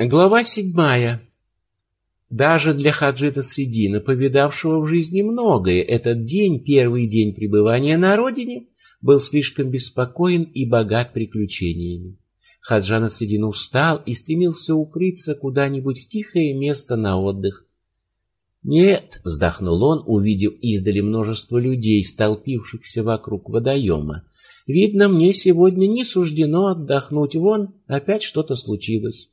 Глава седьмая. Даже для Хаджита Средина, повидавшего в жизни многое, этот день, первый день пребывания на родине, был слишком беспокоен и богат приключениями. Хаджан Средин устал и стремился укрыться куда-нибудь в тихое место на отдых. «Нет», — вздохнул он, увидев издали множество людей, столпившихся вокруг водоема. «Видно, мне сегодня не суждено отдохнуть. Вон, опять что-то случилось».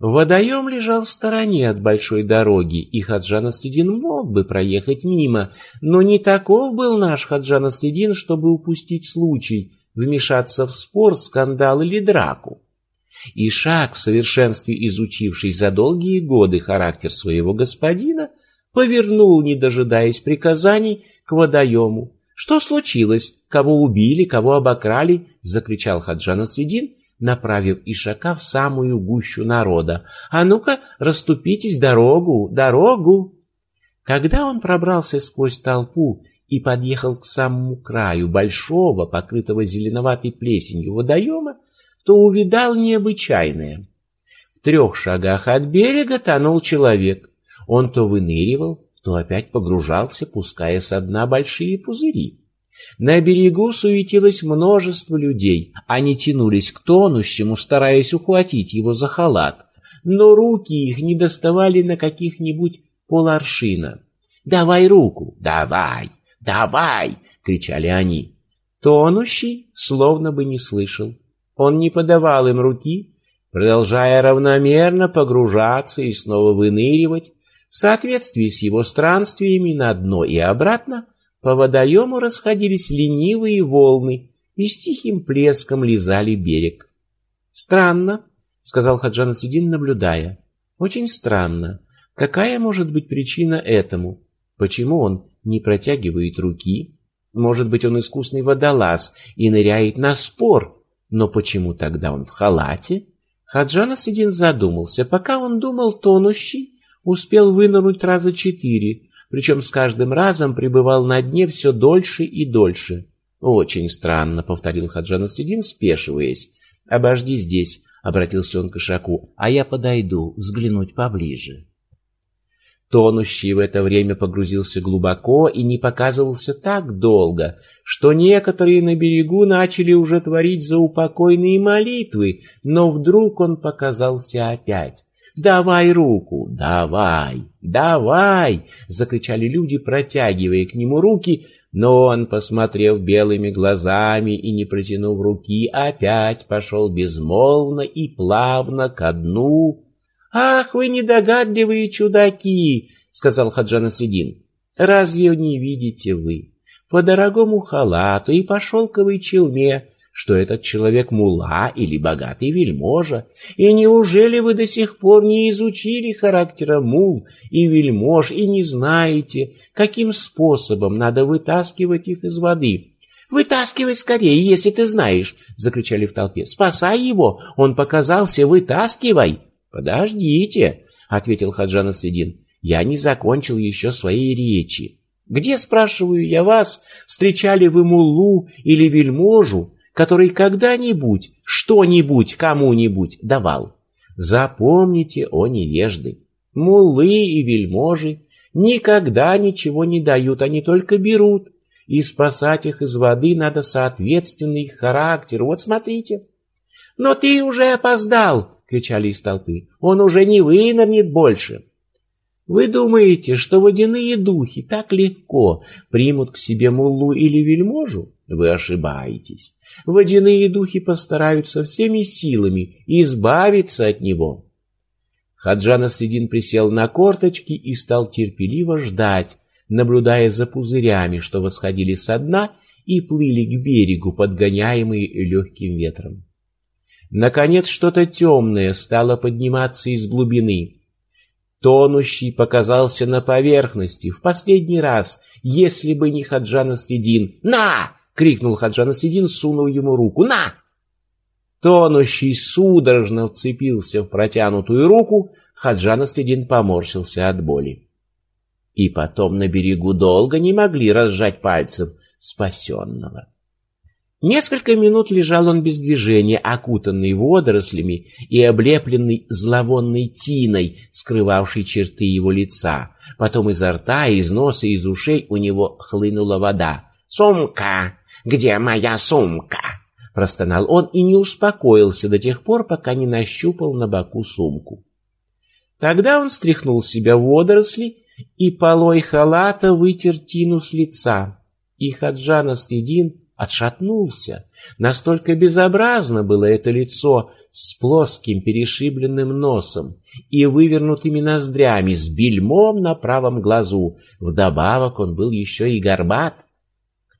Водоем лежал в стороне от большой дороги, и Хаджан Аследин мог бы проехать мимо, но не таков был наш Хаджан Аследин, чтобы упустить случай вмешаться в спор, скандал или драку. И Шаг, в совершенстве изучивший за долгие годы характер своего господина, повернул, не дожидаясь приказаний, к водоему. «Что случилось? Кого убили? Кого обокрали?» — закричал Хаджан Аследин, направив Ишака в самую гущу народа. «А ну-ка, расступитесь дорогу, дорогу!» Когда он пробрался сквозь толпу и подъехал к самому краю большого, покрытого зеленоватой плесенью водоема, то увидал необычайное. В трех шагах от берега тонул человек. Он то выныривал, то опять погружался, пуская со дна большие пузыри. На берегу суетилось множество людей. Они тянулись к тонущему, стараясь ухватить его за халат. Но руки их не доставали на каких-нибудь поларшина. «Давай руку! Давай! Давай!» — кричали они. Тонущий словно бы не слышал. Он не подавал им руки, продолжая равномерно погружаться и снова выныривать, в соответствии с его странствиями на дно и обратно — по водоему расходились ленивые волны и с тихим плеском лизали берег. «Странно», — сказал Хаджан Сидин, наблюдая. «Очень странно. Какая может быть причина этому? Почему он не протягивает руки? Может быть, он искусный водолаз и ныряет на спор, но почему тогда он в халате?» Хаджан Сидин задумался. Пока он думал, тонущий успел вынырнуть раза четыре, причем с каждым разом пребывал на дне все дольше и дольше. «Очень странно», — повторил Хаджан Средин, спешиваясь. «Обожди здесь», — обратился он к Ишаку, — «а я подойду взглянуть поближе». Тонущий в это время погрузился глубоко и не показывался так долго, что некоторые на берегу начали уже творить заупокойные молитвы, но вдруг он показался опять. «Давай руку! Давай! Давай!» — закричали люди, протягивая к нему руки, но он, посмотрев белыми глазами и не протянув руки, опять пошел безмолвно и плавно ко дну. «Ах, вы недогадливые чудаки!» — сказал Хаджан Средин. «Разве не видите вы? По дорогому халату и по шелковой челме что этот человек мула или богатый вельможа, и неужели вы до сих пор не изучили характера мул и вельмож и не знаете, каким способом надо вытаскивать их из воды? «Вытаскивай скорее, если ты знаешь!» — закричали в толпе. «Спасай его! Он показался! Вытаскивай!» «Подождите!» — ответил Хаджан Средин. «Я не закончил еще своей речи. Где, спрашиваю я вас, встречали вы мулу или вельможу, который когда-нибудь что-нибудь кому-нибудь давал. Запомните, о невежды, муллы и вельможи никогда ничего не дают, они только берут, и спасать их из воды надо соответственный характер. Вот смотрите. «Но ты уже опоздал!» — кричали из толпы. «Он уже не вынырнет больше!» Вы думаете, что водяные духи так легко примут к себе муллу или вельможу? Вы ошибаетесь. Водяные духи постараются всеми силами избавиться от него. Хаджан Асвидин присел на корточки и стал терпеливо ждать, наблюдая за пузырями, что восходили со дна и плыли к берегу, подгоняемые легким ветром. Наконец что-то темное стало подниматься из глубины — Тонущий показался на поверхности в последний раз, если бы не Хаджана Средин. «На!» — крикнул Хаджана Средин, сунув ему руку. «На!» Тонущий судорожно вцепился в протянутую руку, Хаджана Средин поморщился от боли. И потом на берегу долго не могли разжать пальцев спасенного. Несколько минут лежал он без движения, окутанный водорослями и облепленный зловонной тиной, скрывавшей черты его лица. Потом изо рта, из носа, из ушей у него хлынула вода. «Сумка! Где моя сумка?» Простонал он и не успокоился до тех пор, пока не нащупал на боку сумку. Тогда он стряхнул с себя водоросли и полой халата вытер тину с лица. И Хаджана Следин отшатнулся. Настолько безобразно было это лицо с плоским перешибленным носом и вывернутыми ноздрями, с бельмом на правом глазу. Вдобавок он был еще и горбат.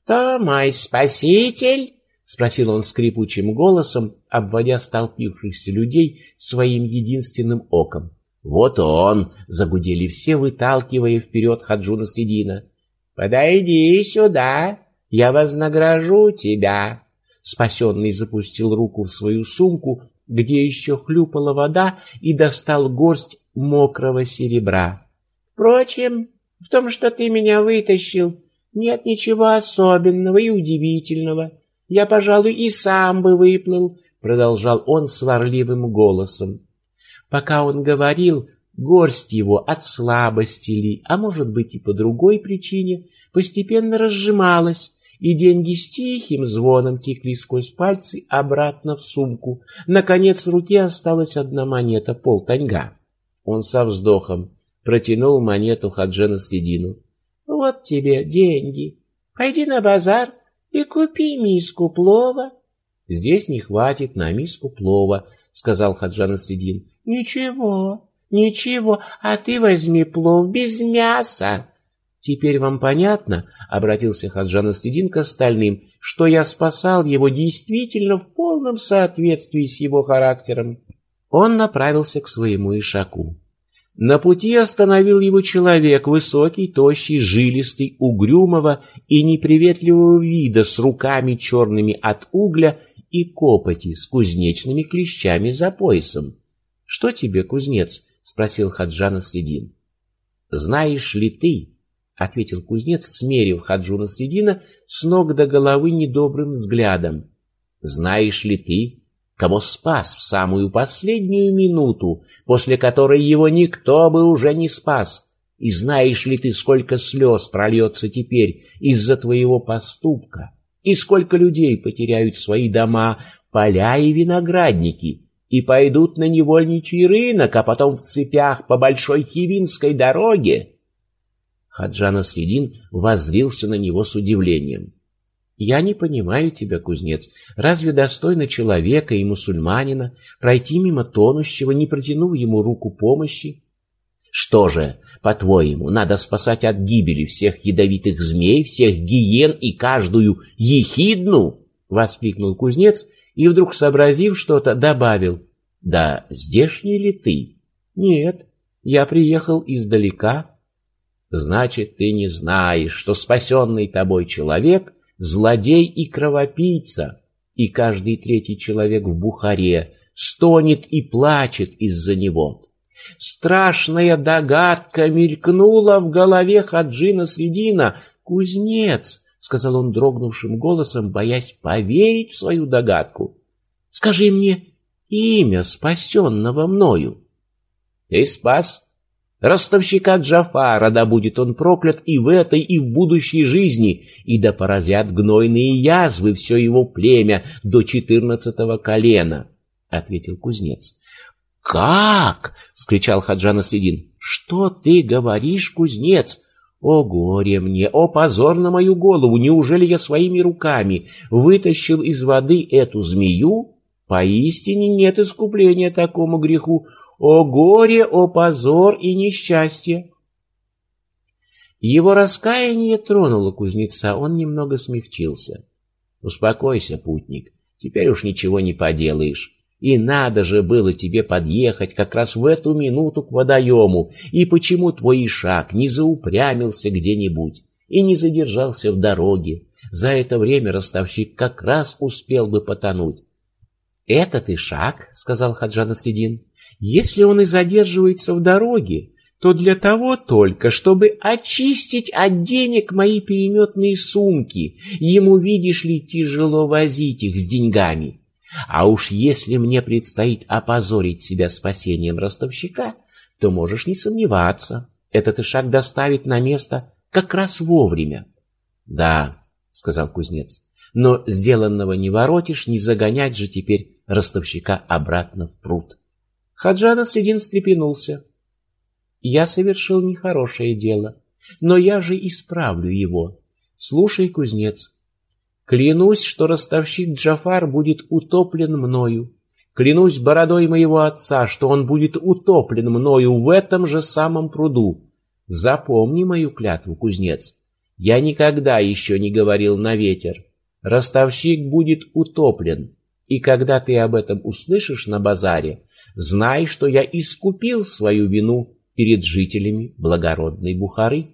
«Кто мой спаситель?» — спросил он скрипучим голосом, обводя столпившихся людей своим единственным оком. «Вот он!» — загудели все, выталкивая вперед Хаджуна Средина. «Подойди сюда!» Я вознагражу тебя. Спасенный запустил руку в свою сумку, где еще хлюпала вода, и достал горсть мокрого серебра. Впрочем, в том, что ты меня вытащил, нет ничего особенного и удивительного. Я, пожалуй, и сам бы выплыл, продолжал он сварливым голосом. Пока он говорил, горсть его от слабости ли, а может быть и по другой причине, постепенно разжималась, и деньги с тихим звоном текли сквозь пальцы обратно в сумку. Наконец в руке осталась одна монета, полтаньга. Он со вздохом протянул монету Хаджена Следину. «Вот тебе деньги. Пойди на базар и купи миску плова». «Здесь не хватит на миску плова», — сказал Хаджан Следин. «Ничего, ничего, а ты возьми плов без мяса». Теперь вам понятно, обратился Хаджан Следин к остальным, что я спасал его действительно в полном соответствии с его характером. Он направился к своему ишаку. На пути остановил его человек, высокий, тощий, жилистый, угрюмого и неприветливого вида, с руками черными от угля и копоти, с кузнечными клещами за поясом. — Что тебе, кузнец? — спросил Хаджан Следин. — Знаешь ли ты, ответил кузнец, смерив Хаджуна Средина с ног до головы недобрым взглядом. Знаешь ли ты, кого спас в самую последнюю минуту, после которой его никто бы уже не спас? И знаешь ли ты, сколько слез прольется теперь из-за твоего поступка? И сколько людей потеряют свои дома, поля и виноградники, и пойдут на невольничий рынок, а потом в цепях по большой Хивинской дороге? Хаджана Средин воззрился на него с удивлением. «Я не понимаю тебя, кузнец. Разве достойно человека и мусульманина пройти мимо тонущего, не протянув ему руку помощи? Что же, по-твоему, надо спасать от гибели всех ядовитых змей, всех гиен и каждую ехидну?» — воскликнул кузнец и, вдруг сообразив что-то, добавил. «Да здешний ли ты?» «Нет, я приехал издалека, Значит, ты не знаешь, что спасенный тобой человек — злодей и кровопийца, и каждый третий человек в Бухаре стонет и плачет из-за него. Страшная догадка мелькнула в голове Хаджина Средина. «Кузнец!» — сказал он дрогнувшим голосом, боясь поверить в свою догадку. «Скажи мне имя спасенного мною». «Ты спас Ростовщика Джафара, да будет он проклят и в этой, и в будущей жизни, и да поразят гнойные язвы все его племя до четырнадцатого колена, — ответил кузнец. — Как? — вскричал Хаджан Следин. — Что ты говоришь, кузнец? О горе мне, о позор на мою голову! Неужели я своими руками вытащил из воды эту змею? Поистине нет искупления такому греху. О горе, о позор и несчастье! Его раскаяние тронуло кузнеца, он немного смягчился. Успокойся, путник, теперь уж ничего не поделаешь. И надо же было тебе подъехать как раз в эту минуту к водоему, и почему твой шаг не заупрямился где-нибудь и не задержался в дороге? За это время ростовщик как раз успел бы потонуть. «Этот Ишак, — сказал Хаджан Следин, — если он и задерживается в дороге, то для того только, чтобы очистить от денег мои переметные сумки. Ему, видишь ли, тяжело возить их с деньгами. А уж если мне предстоит опозорить себя спасением ростовщика, то можешь не сомневаться, этот и шаг доставит на место как раз вовремя. — Да, — сказал кузнец, — но сделанного не воротишь, не загонять же теперь ростовщика обратно в пруд. Хаджада Средин встрепенулся. Я совершил нехорошее дело, но я же исправлю его. Слушай, кузнец, клянусь, что ростовщик Джафар будет утоплен мною. Клянусь бородой моего отца, что он будет утоплен мною в этом же самом пруду. Запомни мою клятву, кузнец. Я никогда еще не говорил на ветер. Ростовщик будет утоплен. И когда ты об этом услышишь на базаре, знай, что я искупил свою вину перед жителями благородной Бухары.